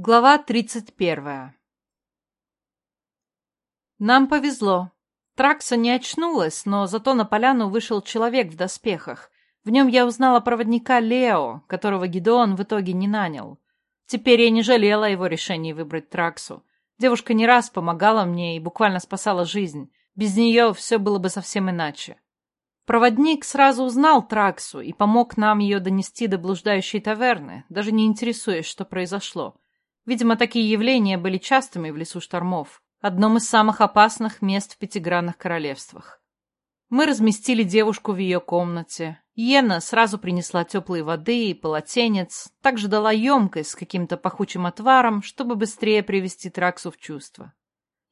Глава 31 Нам повезло. Тракса не очнулась, но зато на поляну вышел человек в доспехах. В нем я узнала проводника Лео, которого Гидеон в итоге не нанял. Теперь я не жалела его решении выбрать Траксу. Девушка не раз помогала мне и буквально спасала жизнь. Без нее все было бы совсем иначе. Проводник сразу узнал Траксу и помог нам ее донести до блуждающей таверны, даже не интересуясь, что произошло. Видимо, такие явления были частыми в лесу штормов, одном из самых опасных мест в пятигранных королевствах. Мы разместили девушку в ее комнате. Йена сразу принесла теплой воды и полотенец, также дала емкость с каким-то пахучим отваром, чтобы быстрее привести Траксу в чувство.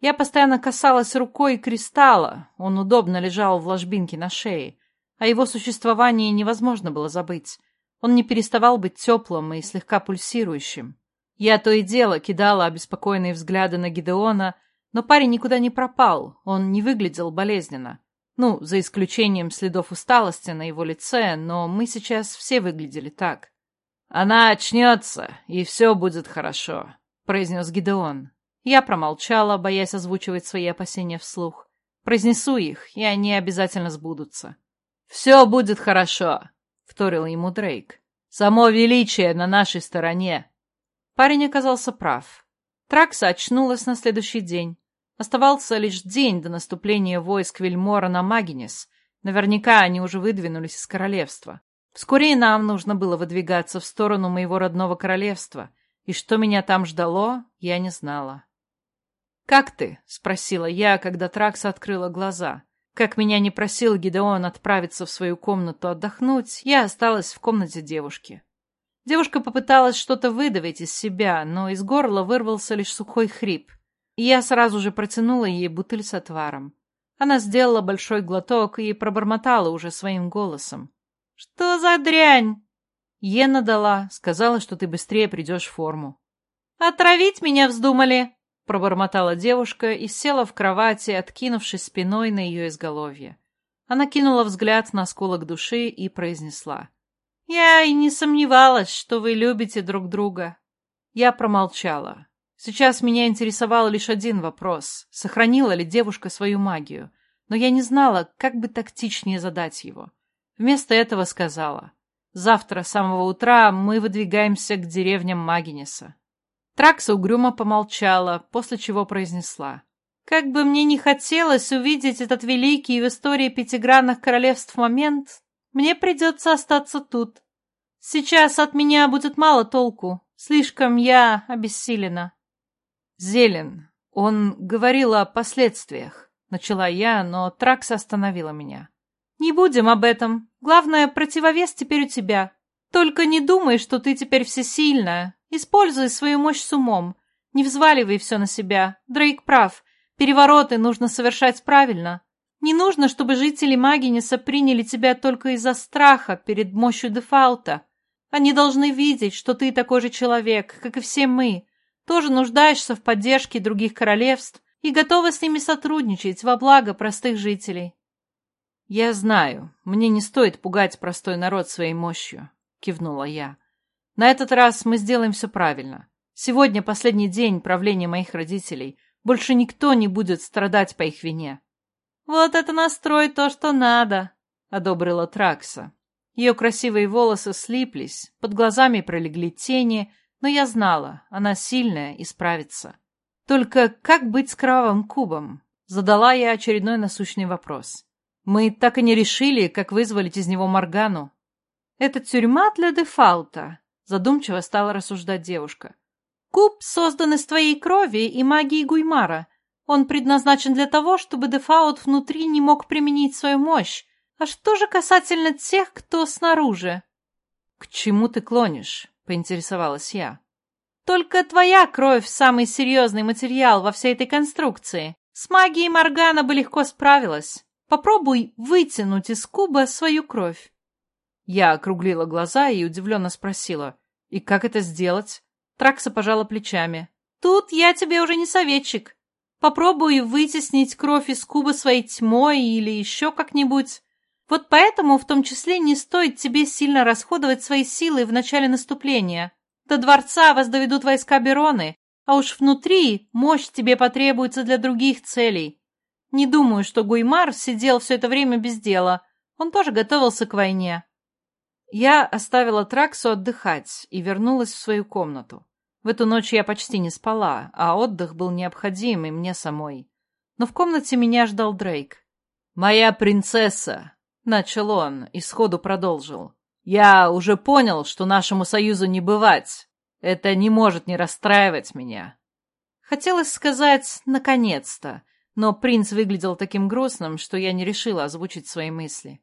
Я постоянно касалась рукой кристалла, он удобно лежал в ложбинке на шее. О его существовании невозможно было забыть. Он не переставал быть теплым и слегка пульсирующим. Я то и дело кидала обеспокоенные взгляды на Гидеона, но парень никуда не пропал, он не выглядел болезненно. Ну, за исключением следов усталости на его лице, но мы сейчас все выглядели так. «Она очнется, и все будет хорошо», — произнес Гидеон. Я промолчала, боясь озвучивать свои опасения вслух. Произнесу их, и они обязательно сбудутся. «Все будет хорошо», — вторил ему Дрейк. «Само величие на нашей стороне. Парень оказался прав. Тракса очнулась на следующий день. Оставался лишь день до наступления войск Вильмора на Магинес. Наверняка они уже выдвинулись из королевства. Вскоре и нам нужно было выдвигаться в сторону моего родного королевства, и что меня там ждало, я не знала. «Как ты?» — спросила я, когда Тракса открыла глаза. Как меня не просил Гидеон отправиться в свою комнату отдохнуть, я осталась в комнате девушки. Девушка попыталась что-то выдавить из себя, но из горла вырвался лишь сухой хрип. И я сразу же протянула ей бутыль с отваром. Она сделала большой глоток и пробормотала уже своим голосом. «Что за дрянь?» Ена дала, сказала, что ты быстрее придешь в форму. «Отравить меня вздумали?» Пробормотала девушка и села в кровати, откинувшись спиной на ее изголовье. Она кинула взгляд на осколок души и произнесла. «Я и не сомневалась, что вы любите друг друга». Я промолчала. Сейчас меня интересовал лишь один вопрос. Сохранила ли девушка свою магию? Но я не знала, как бы тактичнее задать его. Вместо этого сказала. «Завтра с самого утра мы выдвигаемся к деревням Магинеса». Тракса угрюмо помолчала, после чего произнесла. «Как бы мне не хотелось увидеть этот великий в истории пятигранных королевств момент, мне придется остаться тут. Сейчас от меня будет мало толку. Слишком я обессилена. Зелен. Он говорил о последствиях. Начала я, но Тракс остановила меня. Не будем об этом. Главное, противовес теперь у тебя. Только не думай, что ты теперь всесильная. Используй свою мощь с умом. Не взваливай все на себя. Дрейк прав. Перевороты нужно совершать правильно. Не нужно, чтобы жители Магинеса приняли тебя только из-за страха перед мощью дефаута. Они должны видеть, что ты такой же человек, как и все мы, тоже нуждаешься в поддержке других королевств и готова с ними сотрудничать во благо простых жителей. «Я знаю, мне не стоит пугать простой народ своей мощью», — кивнула я. «На этот раз мы сделаем все правильно. Сегодня последний день правления моих родителей. Больше никто не будет страдать по их вине. «Вот это настрой то, что надо», — одобрила Тракса. Ее красивые волосы слиплись, под глазами пролегли тени, но я знала, она сильная и справится. Только как быть с кровавым кубом? Задала я очередной насущный вопрос. Мы так и не решили, как вызволить из него Моргану. Это тюрьма для дефаута, задумчиво стала рассуждать девушка. Куб создан из твоей крови и магии Гуймара. Он предназначен для того, чтобы Дефаут внутри не мог применить свою мощь. А что же касательно тех, кто снаружи? — К чему ты клонишь? — поинтересовалась я. — Только твоя кровь — самый серьезный материал во всей этой конструкции. С магией Моргана бы легко справилась. Попробуй вытянуть из куба свою кровь. Я округлила глаза и удивленно спросила. «И как это сделать?» Тракса пожала плечами. «Тут я тебе уже не советчик. Попробуй вытеснить кровь из куба своей тьмой или еще как-нибудь. Вот поэтому в том числе не стоит тебе сильно расходовать свои силы в начале наступления. До дворца вас доведут войска Бероны, а уж внутри мощь тебе потребуется для других целей. Не думаю, что Гуймар сидел все это время без дела. Он тоже готовился к войне. Я оставила Траксу отдыхать и вернулась в свою комнату. В эту ночь я почти не спала, а отдых был необходим и мне самой. Но в комнате меня ждал Дрейк. «Моя принцесса!» — начал он и сходу продолжил. «Я уже понял, что нашему союзу не бывать. Это не может не расстраивать меня». Хотелось сказать «наконец-то», но принц выглядел таким грустным, что я не решила озвучить свои мысли.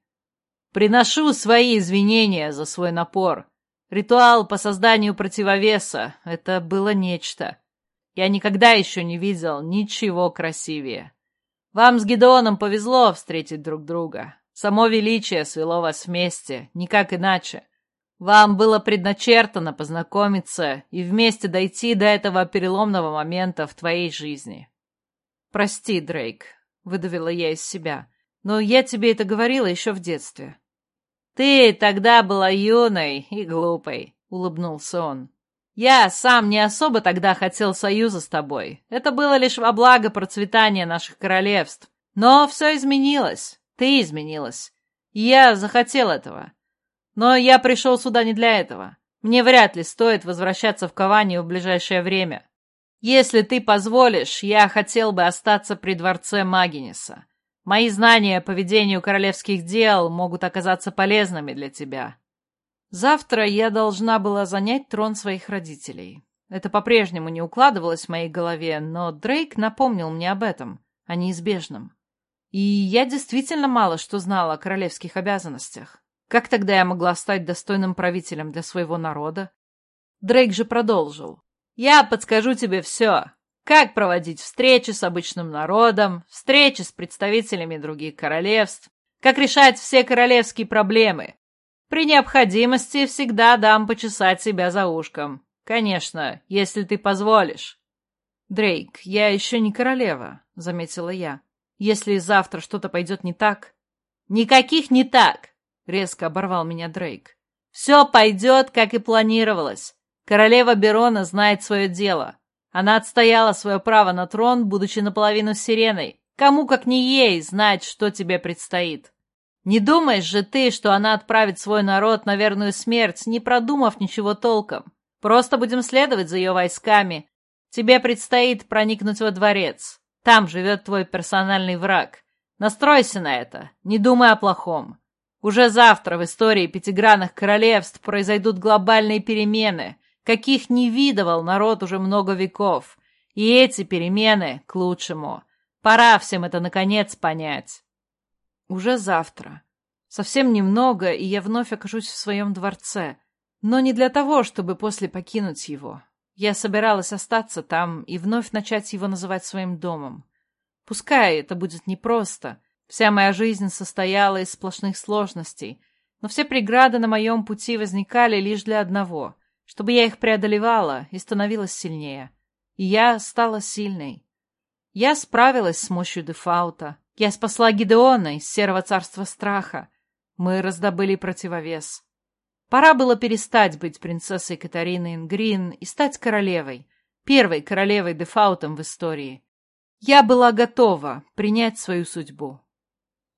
Приношу свои извинения за свой напор. Ритуал по созданию противовеса — это было нечто. Я никогда еще не видел ничего красивее. Вам с Гедеоном повезло встретить друг друга. Само величие свело вас вместе, никак иначе. Вам было предначертано познакомиться и вместе дойти до этого переломного момента в твоей жизни. «Прости, Дрейк», — выдавила я из себя, — «но я тебе это говорила еще в детстве. «Ты тогда была юной и глупой», — улыбнулся он. «Я сам не особо тогда хотел союза с тобой. Это было лишь во благо процветания наших королевств. Но все изменилось. Ты изменилась. Я захотел этого. Но я пришел сюда не для этого. Мне вряд ли стоит возвращаться в Каванию в ближайшее время. Если ты позволишь, я хотел бы остаться при дворце Магиниса. Мои знания по ведению королевских дел могут оказаться полезными для тебя. Завтра я должна была занять трон своих родителей. Это по-прежнему не укладывалось в моей голове, но Дрейк напомнил мне об этом, о неизбежном. И я действительно мало что знала о королевских обязанностях. Как тогда я могла стать достойным правителем для своего народа? Дрейк же продолжил. «Я подскажу тебе все. Как проводить встречи с обычным народом, встречи с представителями других королевств, как решать все королевские проблемы. При необходимости всегда дам почесать себя за ушком. Конечно, если ты позволишь. Дрейк, я еще не королева, заметила я. Если завтра что-то пойдет не так... Никаких не так, резко оборвал меня Дрейк. Все пойдет, как и планировалось. Королева Берона знает свое дело. Она отстояла свое право на трон, будучи наполовину сиреной. Кому, как не ей, знать, что тебе предстоит. Не думаешь же ты, что она отправит свой народ на верную смерть, не продумав ничего толком? Просто будем следовать за ее войсками. Тебе предстоит проникнуть во дворец. Там живет твой персональный враг. Настройся на это, не думай о плохом. Уже завтра в истории пятигранных королевств произойдут глобальные перемены, каких не видывал народ уже много веков. И эти перемены к лучшему. Пора всем это наконец понять. Уже завтра. Совсем немного, и я вновь окажусь в своем дворце. Но не для того, чтобы после покинуть его. Я собиралась остаться там и вновь начать его называть своим домом. Пускай это будет непросто. Вся моя жизнь состояла из сплошных сложностей, но все преграды на моем пути возникали лишь для одного чтобы я их преодолевала и становилась сильнее. И я стала сильной. Я справилась с мощью Дефаута. Я спасла Гидеона из серого царства страха. Мы раздобыли противовес. Пора было перестать быть принцессой Катарины Ингрин и стать королевой, первой королевой Дефаутом в истории. Я была готова принять свою судьбу.